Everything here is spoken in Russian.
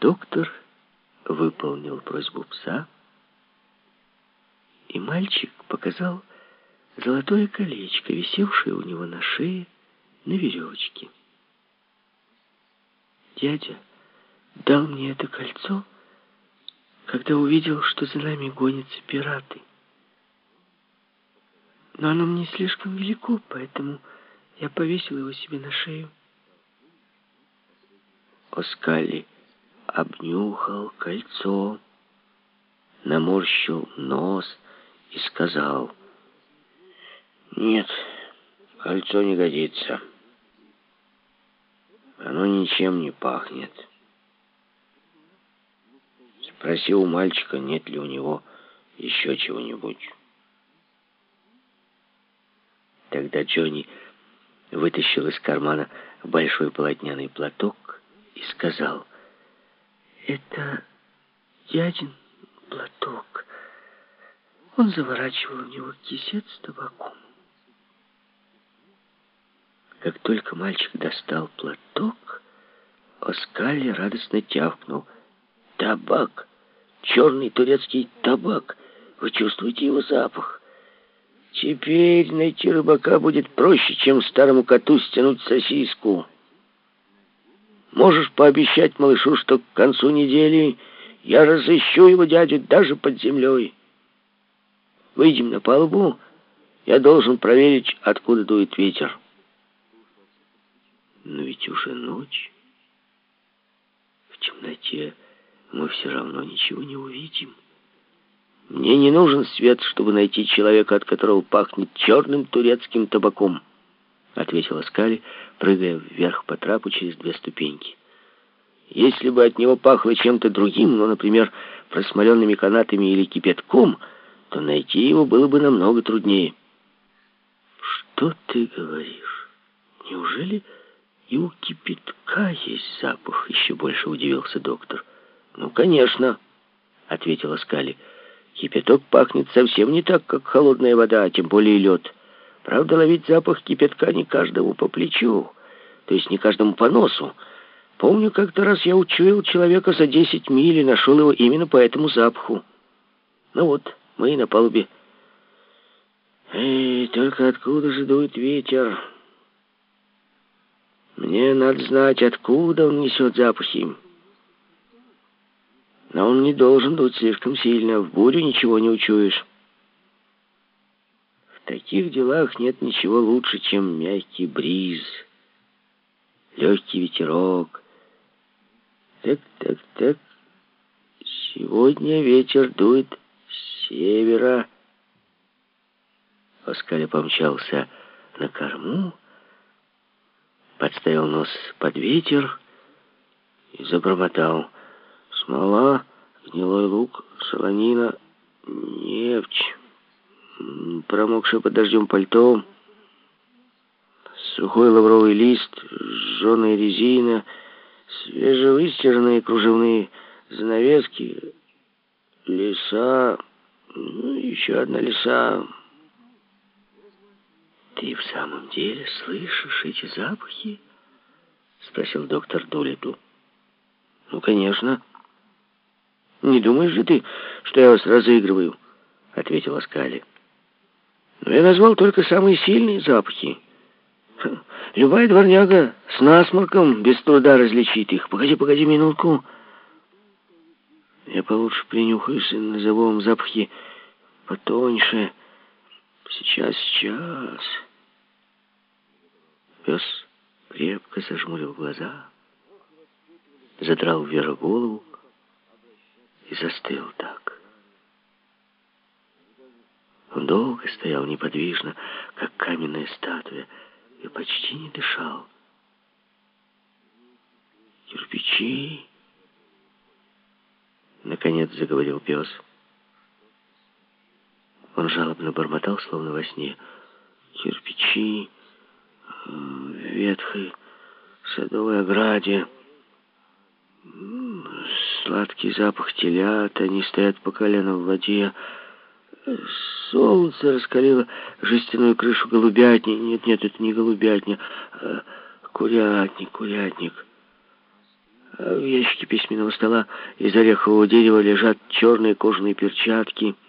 Доктор выполнил просьбу пса, и мальчик показал золотое колечко, висевшее у него на шее на веревочке. Дядя дал мне это кольцо, когда увидел, что за нами гонятся пираты. Но оно мне слишком велико, поэтому я повесил его себе на шею. Оскали обнюхал кольцо, наморщил нос и сказал, «Нет, кольцо не годится. Оно ничем не пахнет». Спроси у мальчика, нет ли у него еще чего-нибудь. Тогда Джонни вытащил из кармана большой полотняный платок и сказал, «Это дядин платок». Он заворачивал в него кисет с табаком. Как только мальчик достал платок, Оскали радостно тявкнул. «Табак! Черный турецкий табак! Вы чувствуете его запах?» Теперь найти рыбака будет проще, чем старому коту стянуть сосиску. Можешь пообещать малышу, что к концу недели я разыщу его дядю даже под землей. Выйдем на палубу, я должен проверить, откуда дует ветер. Но ведь уже ночь. В темноте мы все равно ничего не увидим. Мне не нужен свет, чтобы найти человека, от которого пахнет черным турецким табаком, ответила Скали, прыгая вверх по трапу через две ступеньки. Если бы от него пахло чем-то другим, ну, например, просмоленными канатами или кипятком, то найти его было бы намного труднее. Что ты говоришь? Неужели и у кипятка есть запах? Еще больше удивился доктор. Ну, конечно, ответила Скали. Кипяток пахнет совсем не так, как холодная вода, а тем более лед. Правда, ловить запах кипятка не каждому по плечу, то есть не каждому по носу. Помню, как-то раз я учуял человека за 10 миль и нашел его именно по этому запаху. Ну вот, мы и на палубе. Эй, только откуда же дует ветер? Мне надо знать, откуда он несет запахи. Но он не должен дуть слишком сильно. В бурю ничего не учуешь. Таких делах нет ничего лучше, чем мягкий бриз, легкий ветерок. Так, так, так. Сегодня ветер дует с севера. Оскаля помчался на корму, подставил нос под ветер и забормотал — Смола, гнилой лук, солонина, нефть, промокшее под дождем пальто, сухой лавровый лист, жженая резина, свежевыстиранные кружевные занавески, леса, ну, еще одна леса. «Ты в самом деле слышишь эти запахи?» — спросил доктор Дулитл. «Ну, конечно». «Не думаешь же ты, что я вас разыгрываю?» — ответила Скали. «Но я назвал только самые сильные запахи. Любая дворняга с насморком без труда различит их. Погоди, погоди минутку. Я получше принюхаюсь и назову вам запахи потоньше. Сейчас, сейчас». Пес крепко зажмурил глаза, задрал вверх голову, и застыл так. Он долго стоял неподвижно, как каменная статуя, и почти не дышал. «Кирпичи!» Наконец заговорил пес. Он жалобно бормотал, словно во сне. «Кирпичи ветхой садовой ограде». Сладкий запах телят, они стоят по колено в воде. Солнце раскалило жестяную крышу голубятни. Нет, нет, это не голубятня, а курятник, курятник. А в ящике письменного стола из орехового дерева лежат черные кожаные перчатки —